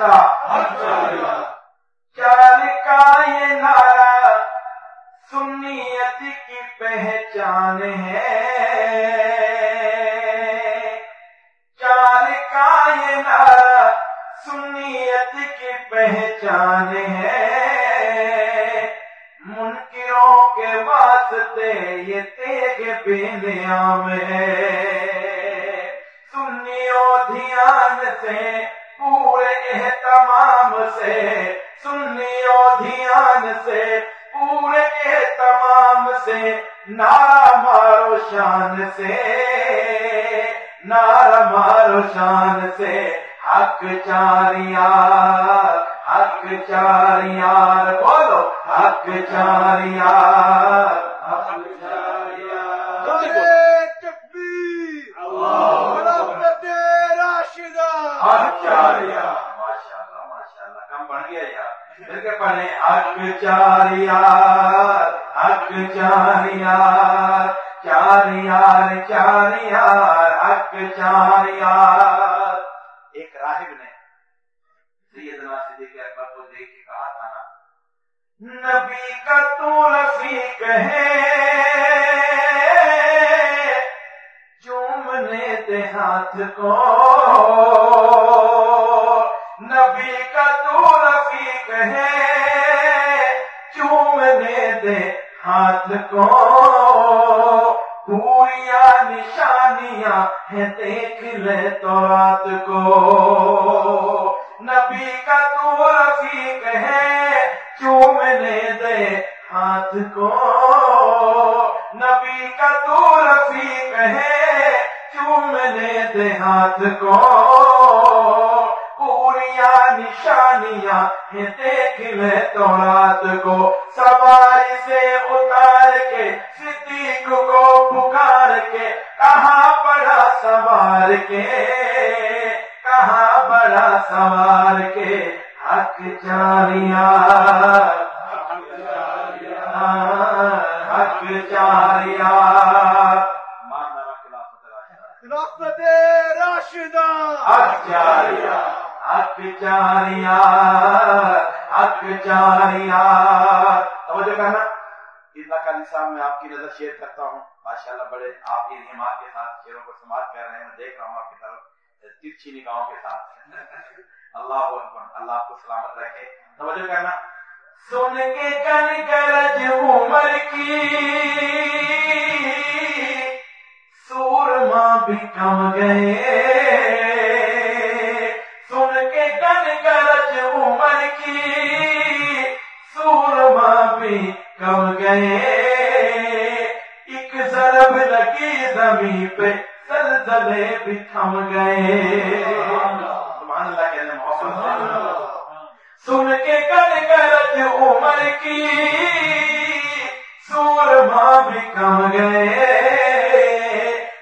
راشدہ چار کا یہ نعرہ، سنیت کی پہچان ہے۔ چار کا یہ نعرہ، سنیت کی پہچان ہے۔ منکروں کے واسطے یہ تیگ بے نیام ہے۔ سنیوں دھیان سے پور پورے اہتمام سے سنیوں دھیان سے، پورے اہتمام سے نارا مارو شان سے۔ نارا مارو شان سے، حق چاریار حق چاریار، بولو، حق چاریار، حق چاریار آچاریہ ماشاء اللہ ماشاء اللہ کم بن گیا یار پھر کے پڑھے حق چاریار حق چاریار چاریار چاریار، حق چاریار۔ ایک راہب نے سیدنا صدیق اکبر کو دیکھ کے کہا تھا نا، نبی کا تو رفیق ہے چومنے دے ہاتھ کو۔ نبی کا تو دے ہاتھ کو۔ پوریا نشانیاں ہیں، دیکھ لے تو رات کو۔ نبی کا تو رفیق ہے چومنے دے ہاتھ کو۔ نبی کا تو رفیق ہے چومنے دے ہاتھ کو۔ پوریا نشانیاں ہیں، دیکھ لے تو رات کو۔ سواری سے اتار کے صدیق کو پکار کے کہاں بڑا سوار کے؟ کہاں بڑا سوار کے؟ حق چاریاں حق چاریاں خلافت راشدہ۔ حق چاریا حق چاریا حق چاریا توجہ کرنا۔ اتنا کا نظام میں آپ کی نظر شیئر کرتا ہوں۔ ماشاء اللہ بڑے آپ کی حمایت کے ساتھ شیروں کو سماعت کر رہے ہیں، میں دیکھ رہا ہوں آپ کی طرف، ترچھی نگاہوں کے ساتھ۔ اللہ اکبر، اللہ آپ کو سلامت رکھے۔ توجہ کرنا۔ سن کے کن گرج عمر کی، سورما بھی کم گئے۔ گئے سبحان اللہ کہنے محبت سن کے کن گرج عمر کی سورما بھی کم گئے۔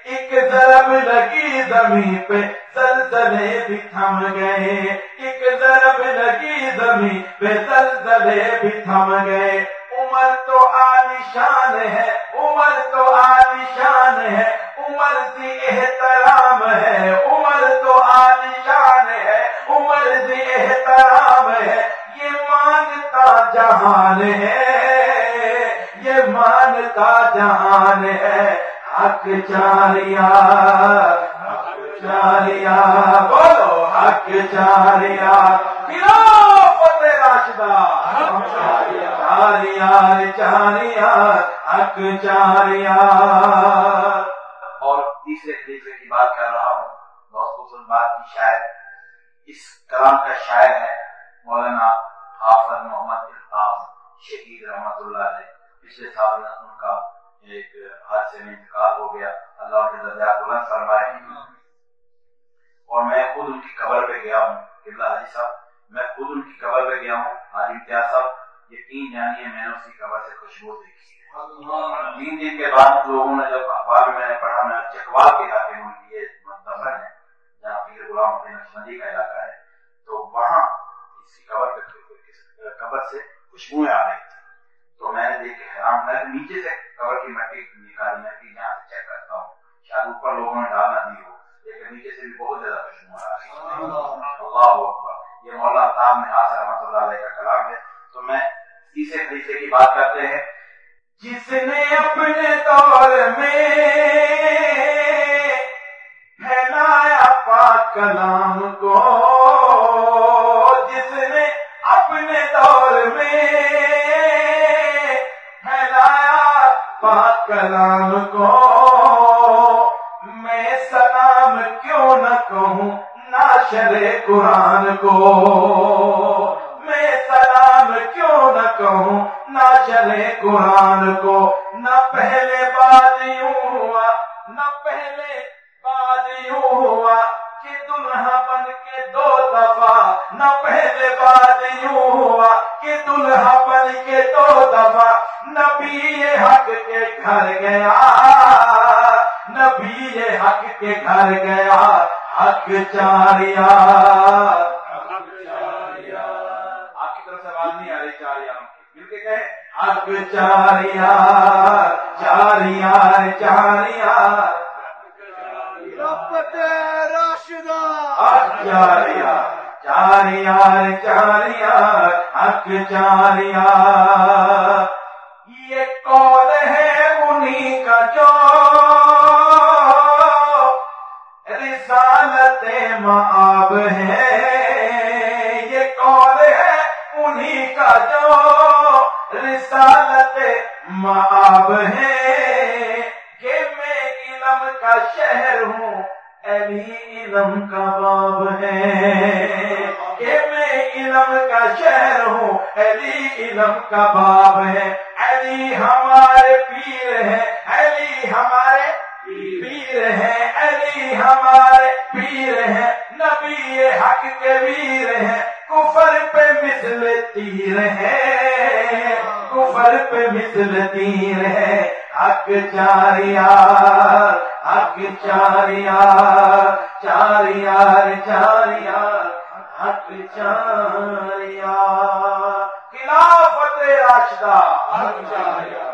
ایک ضرب لگی زمین پہ زلزلے بھی تھم گئے۔ ایک ضرب لگی زمین پہ زلزلے بھی تھم گئے۔ عمر تو عالیشان ہے، عمر تو عالیشان ہے۔ جہان ہے، حق چاریا حق چاریا بولو، حق چاریا خلافت راشدہ چاریا چاریا حق چاریا اور تیسرے خلیفے کی بات کر رہا ہوں، بہت خوبصورت بات کی شاعر، اس کلام کا شاعر ہے مولانا حافظ محمد الفاظ شہید رحمت اللہ علیہ۔ پچھلے سال ان کا ایک حادثے میں انتقال ہو گیا۔ اللہ کے درجات بلند فرمائے اور میں خود ان کی قبر پہ گیا ہوں۔ قبلہ حاجی صاحب، میں خود ان کی قبر پہ گیا ہوں۔ حاجی امتیاز صاحب یقین جانیے میں نے اس کی قبر سے خوشبو دیکھی تین دن کے بعد لوگوں نے جب اخبار میں نے پڑھا، میں چکوال کے علاقے میں یہ دفن ہے جہاں پیر غلام الدین نقشبندی کا علاقہ ہے، تو وہاں اس کی قبر قبر سے خوشبوئیں آ رہی تھی تو دیکھ کے حیران ہاں، میں نیچے سے قبر کی مٹی نکالی، میں کہ یہاں سے چیک کرتا ہوں۔ شاید اوپر لوگوں نے ڈال نہ دی ہو، لیکن نیچے سے بھی بہت زیادہ خوشبو آ رہی اللہ اکبر، یہ مولانا صاحب میں آس رحمت اللہ علیہ کا کلام ہے۔ تو میں تیسرے خلیفے کی بات کرتے ہیں۔ جس نے اپنے دور میں پھیلایا پاک کلام کو، جس نے اپنے دور کلام کو میں سلام کیوں نہ کہوں؟ ناشر قرآن کو میں سلام کیوں نہ کہوں؟ ناشر قرآن کو نہ پہلے بات یوں ہوا، نہ پہلے بات یوں ہوا کہ دلہا بن کے دو دفعہ، نہ پہلے بات یوں چاریا آپ کی طرف سے آواز نہیں آ رہی چاریا مل کے کہے حق چاریا چاریا چاریا خلافت راشدہ۔ چاریا چاریا چاریا حق چاریا یہ کون ہے انہیں کا جو رسالت معاب ہے۔ یہ کون ہے؟ انہیں کا جو رسالت معاب ہے۔ کہ میں علم کا شہر ہوں، علی علم کا باب ہے۔ کہ میں علم کا شہر ہوں، علی علم کا باب ہے۔ علی ہمارے پیر ہے علی ہمارے پہ مثل تیر ہے، حق چاریار حق چاریار چاریار چاریار حق چاریار خلافت راشدہ، حق چاریار